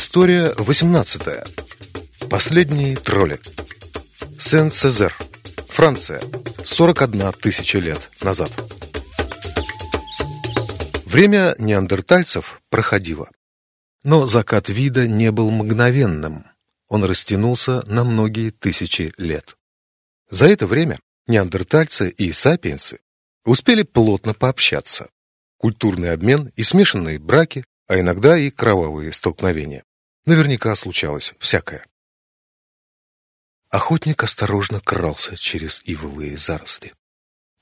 История 18. Последние тролли. Сен-Цезер. Франция. 41 тысяча лет назад. Время неандертальцев проходило. Но закат вида не был мгновенным. Он растянулся на многие тысячи лет. За это время неандертальцы и сапиенсы успели плотно пообщаться. Культурный обмен и смешанные браки, а иногда и кровавые столкновения. Наверняка случалось всякое. Охотник осторожно крался через ивовые заросли.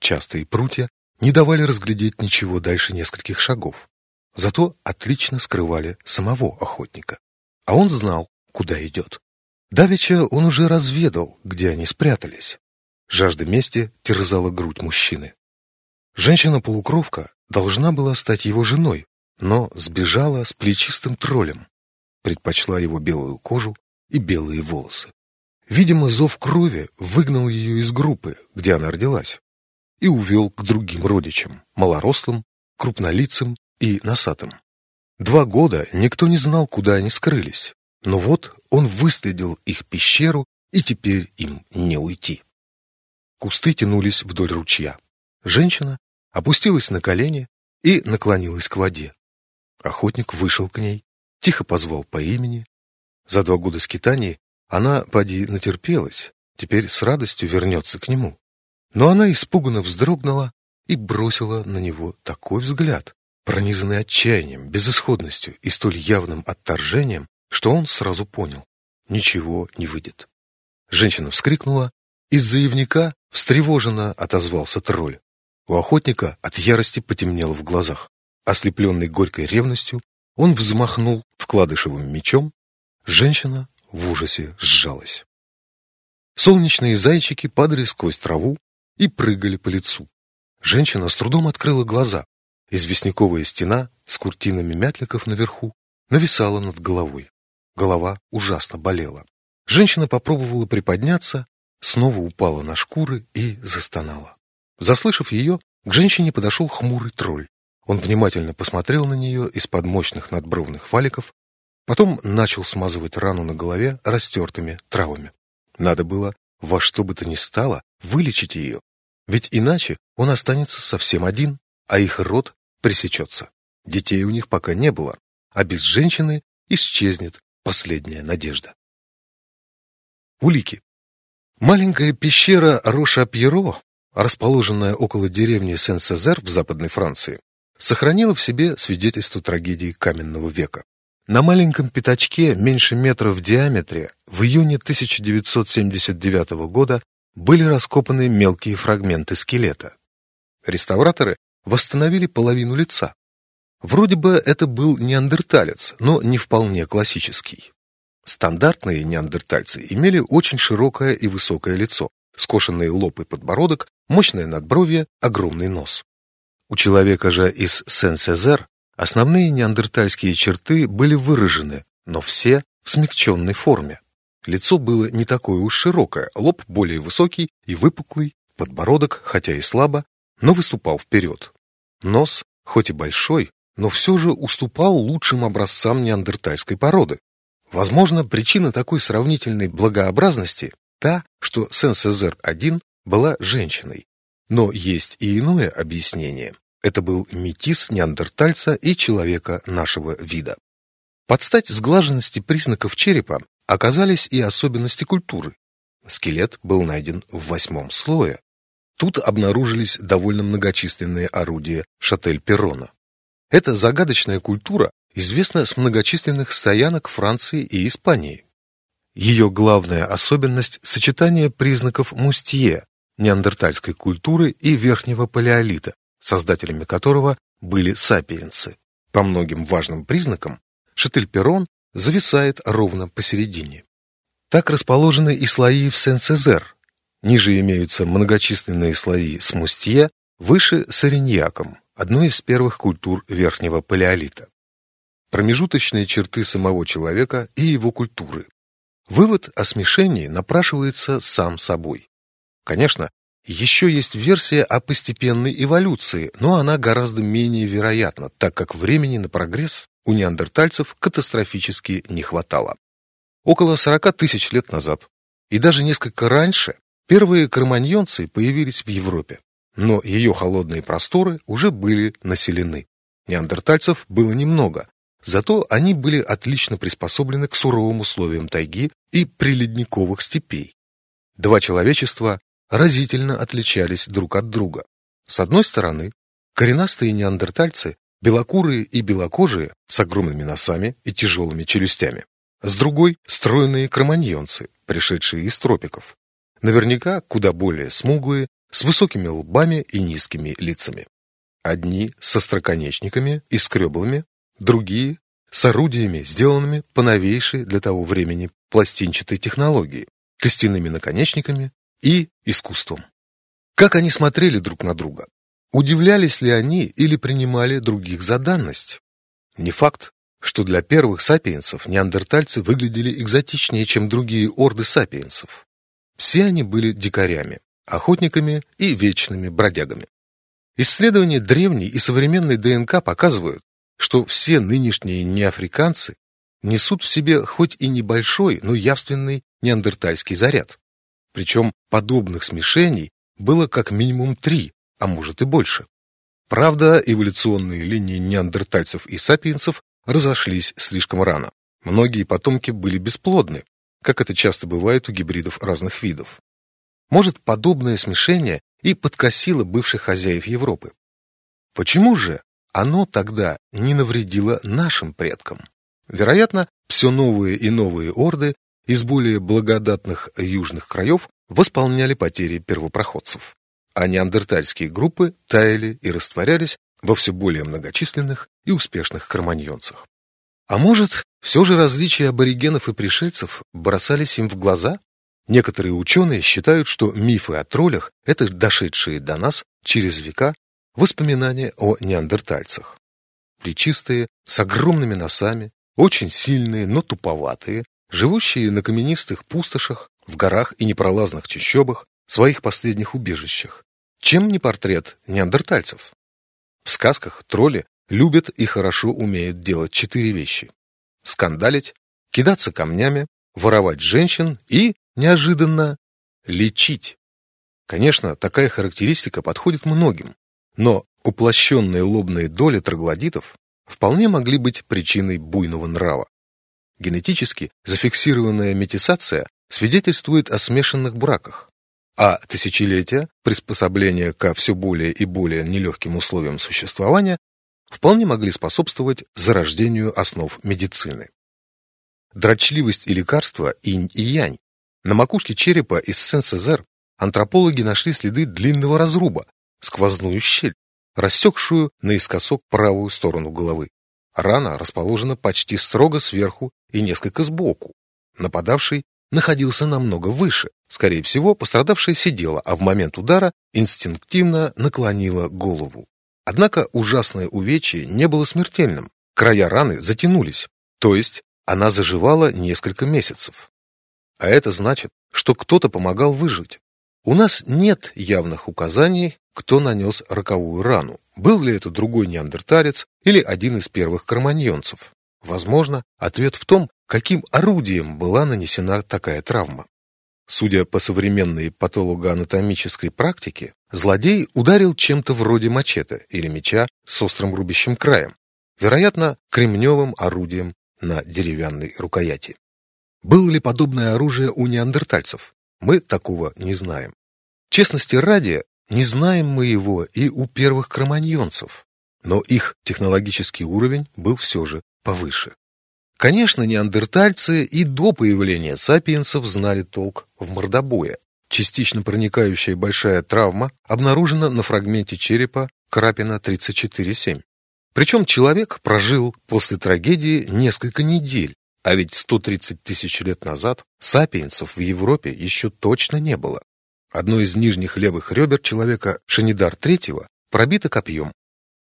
Частые прутья не давали разглядеть ничего дальше нескольких шагов, зато отлично скрывали самого охотника. А он знал, куда идет. Давеча он уже разведал, где они спрятались. Жажда мести терзала грудь мужчины. Женщина-полукровка должна была стать его женой, но сбежала с плечистым троллем. Предпочла его белую кожу и белые волосы. Видимо, зов крови выгнал ее из группы, где она родилась, и увел к другим родичам, малорослым, крупнолицым и носатым. Два года никто не знал, куда они скрылись, но вот он выследил их пещеру, и теперь им не уйти. Кусты тянулись вдоль ручья. Женщина опустилась на колени и наклонилась к воде. Охотник вышел к ней, тихо позвал по имени. За два года скитаний она, поди, натерпелась, теперь с радостью вернется к нему. Но она испуганно вздрогнула и бросила на него такой взгляд, пронизанный отчаянием, безысходностью и столь явным отторжением, что он сразу понял — ничего не выйдет. Женщина вскрикнула, из-за явника встревоженно отозвался тролль. У охотника от ярости потемнело в глазах. Ослепленный горькой ревностью, он взмахнул вкладышевым мечом. Женщина в ужасе сжалась. Солнечные зайчики падали сквозь траву и прыгали по лицу. Женщина с трудом открыла глаза. Известняковая стена с куртинами мятликов наверху нависала над головой. Голова ужасно болела. Женщина попробовала приподняться, снова упала на шкуры и застонала. Заслышав ее, к женщине подошел хмурый тролль. Он внимательно посмотрел на нее из-под мощных надбровных валиков, потом начал смазывать рану на голове растертыми травами. Надо было во что бы то ни стало вылечить ее, ведь иначе он останется совсем один, а их род пресечется. Детей у них пока не было, а без женщины исчезнет последняя надежда. Улики. Маленькая пещера Роша-Пьеро, расположенная около деревни Сен-Сезер в Западной Франции, сохранила в себе свидетельство трагедии каменного века. На маленьком пятачке, меньше метра в диаметре, в июне 1979 года были раскопаны мелкие фрагменты скелета. Реставраторы восстановили половину лица. Вроде бы это был неандерталец, но не вполне классический. Стандартные неандертальцы имели очень широкое и высокое лицо, скошенные лоб и подбородок, мощное надбровье, огромный нос. У человека же из Сен-Сезер основные неандертальские черты были выражены, но все в смягченной форме. Лицо было не такое уж широкое, лоб более высокий и выпуклый, подбородок, хотя и слабо, но выступал вперед. Нос, хоть и большой, но все же уступал лучшим образцам неандертальской породы. Возможно, причина такой сравнительной благообразности та, что Сен-Сезер-1 была женщиной, но есть и иное объяснение. Это был метис неандертальца и человека нашего вида. Под стать сглаженности признаков черепа оказались и особенности культуры. Скелет был найден в восьмом слое. Тут обнаружились довольно многочисленные орудия шатель-перрона. Эта загадочная культура известна с многочисленных стоянок Франции и Испании. Ее главная особенность – сочетание признаков мустье, неандертальской культуры и верхнего палеолита, создателями которого были сапиенсы. По многим важным признакам Шательперон зависает ровно посередине. Так расположены и слои в Сен-Сезер. Ниже имеются многочисленные слои с мустье, выше – с ориньяком, одной из первых культур верхнего палеолита. Промежуточные черты самого человека и его культуры. Вывод о смешении напрашивается сам собой. Конечно, Еще есть версия о постепенной эволюции, но она гораздо менее вероятна, так как времени на прогресс у неандертальцев катастрофически не хватало. Около 40 тысяч лет назад и даже несколько раньше первые кроманьонцы появились в Европе, но ее холодные просторы уже были населены. Неандертальцев было немного, зато они были отлично приспособлены к суровым условиям тайги и приледниковых степей. Два человечества разительно отличались друг от друга. С одной стороны, коренастые неандертальцы, белокурые и белокожие, с огромными носами и тяжелыми челюстями. С другой – стройные кроманьонцы, пришедшие из тропиков. Наверняка куда более смуглые, с высокими лбами и низкими лицами. Одни со строконечниками и скреблами, другие с орудиями, сделанными по новейшей для того времени пластинчатой технологии, костяными наконечниками и искусством. Как они смотрели друг на друга? Удивлялись ли они или принимали других за данность? Не факт, что для первых сапиенсов неандертальцы выглядели экзотичнее, чем другие орды сапиенсов. Все они были дикарями, охотниками и вечными бродягами. Исследования древней и современной ДНК показывают, что все нынешние неафриканцы несут в себе хоть и небольшой, но явственный неандертальский заряд. Причем подобных смешений было как минимум три, а может и больше. Правда, эволюционные линии неандертальцев и сапиенсов разошлись слишком рано. Многие потомки были бесплодны, как это часто бывает у гибридов разных видов. Может, подобное смешение и подкосило бывших хозяев Европы. Почему же оно тогда не навредило нашим предкам? Вероятно, все новые и новые орды из более благодатных южных краев восполняли потери первопроходцев, а неандертальские группы таяли и растворялись во все более многочисленных и успешных кроманьонцах. А может, все же различия аборигенов и пришельцев бросались им в глаза? Некоторые ученые считают, что мифы о троллях – это дошедшие до нас через века воспоминания о неандертальцах. Плечистые, с огромными носами, очень сильные, но туповатые, живущие на каменистых пустошах, в горах и непролазных чащобах, своих последних убежищах. Чем не портрет неандертальцев? В сказках тролли любят и хорошо умеют делать четыре вещи. Скандалить, кидаться камнями, воровать женщин и, неожиданно, лечить. Конечно, такая характеристика подходит многим, но уплощенные лобные доли троглодитов вполне могли быть причиной буйного нрава. Генетически зафиксированная метисация свидетельствует о смешанных браках, а тысячелетия приспособления ко все более и более нелегким условиям существования вполне могли способствовать зарождению основ медицины. Дрочливость и лекарства инь и янь. На макушке черепа из Сен-Сезер антропологи нашли следы длинного разруба, сквозную щель, рассекшую наискосок правую сторону головы. Рана расположена почти строго сверху и несколько сбоку. Нападавший находился намного выше. Скорее всего, пострадавшая сидела, а в момент удара инстинктивно наклонила голову. Однако ужасное увечье не было смертельным. Края раны затянулись, то есть она заживала несколько месяцев. А это значит, что кто-то помогал выжить. У нас нет явных указаний, кто нанес роковую рану. Был ли это другой неандерталец или один из первых кроманьонцев? Возможно, ответ в том, каким орудием была нанесена такая травма. Судя по современной патологоанатомической практике, злодей ударил чем-то вроде мачете или меча с острым рубящим краем, вероятно, кремневым орудием на деревянной рукояти. Было ли подобное оружие у неандертальцев? Мы такого не знаем. Честности ради, не знаем мы его и у первых кроманьонцев, но их технологический уровень был все же повыше. Конечно, неандертальцы и до появления сапиенсов знали толк в мордобое. Частично проникающая большая травма обнаружена на фрагменте черепа Крапина 34-7. Причем человек прожил после трагедии несколько недель, а ведь 130 тысяч лет назад сапиенсов в Европе еще точно не было. Одно из нижних левых ребер человека Шанидар III пробито копьем.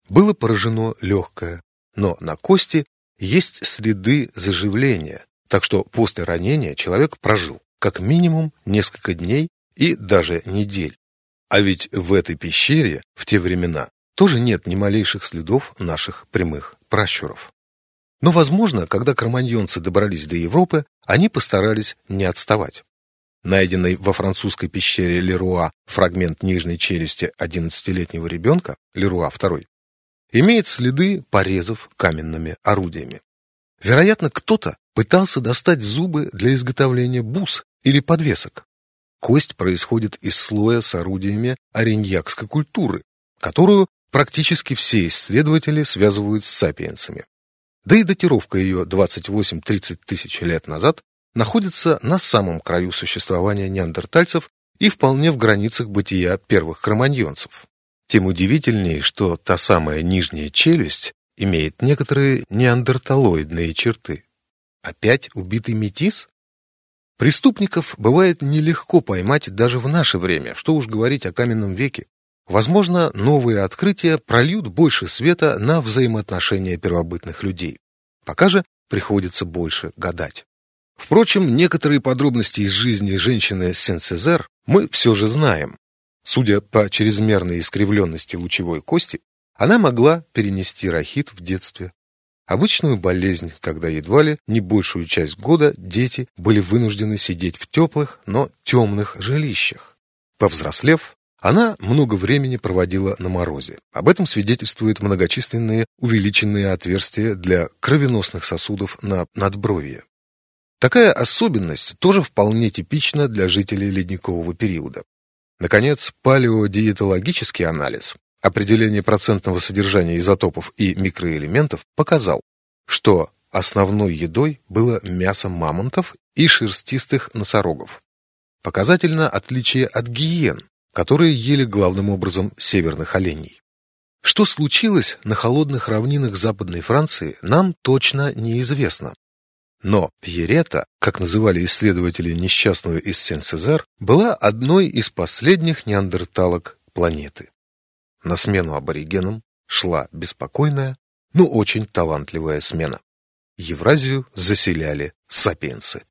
Было поражено легкое, но на кости есть следы заживления, так что после ранения человек прожил как минимум несколько дней и даже недель. А ведь в этой пещере в те времена тоже нет ни малейших следов наших прямых пращуров. Но, возможно, когда кроманьонцы добрались до Европы, они постарались не отставать. Найденный во французской пещере Леруа фрагмент нижней челюсти 11-летнего ребенка, Леруа II, имеет следы порезов каменными орудиями. Вероятно, кто-то пытался достать зубы для изготовления бус или подвесок. Кость происходит из слоя с орудиями ореньякской культуры, которую практически все исследователи связывают с сапиенсами. Да и датировка ее 28-30 тысяч лет назад находится на самом краю существования неандертальцев и вполне в границах бытия первых кроманьонцев. Тем удивительнее, что та самая нижняя челюсть имеет некоторые неандерталоидные черты. Опять убитый метис? Преступников бывает нелегко поймать даже в наше время, что уж говорить о каменном веке. Возможно, новые открытия прольют больше света на взаимоотношения первобытных людей. Пока же приходится больше гадать. Впрочем, некоторые подробности из жизни женщины Сен-Сезер мы все же знаем. Судя по чрезмерной искривленности лучевой кости, она могла перенести рахит в детстве. Обычную болезнь, когда едва ли не большую часть года дети были вынуждены сидеть в теплых, но темных жилищах. Повзрослев, она много времени проводила на морозе. Об этом свидетельствуют многочисленные увеличенные отверстия для кровеносных сосудов на надбровье. Такая особенность тоже вполне типична для жителей ледникового периода. Наконец, палеодиетологический анализ, определение процентного содержания изотопов и микроэлементов показал, что основной едой было мясо мамонтов и шерстистых носорогов. Показательно отличие от гиен, которые ели главным образом северных оленей. Что случилось на холодных равнинах Западной Франции, нам точно неизвестно. Но Пьерета, как называли исследователи несчастную из Сен-Сезар, была одной из последних неандерталок планеты. На смену аборигенам шла беспокойная, но очень талантливая смена. Евразию заселяли сапиенсы.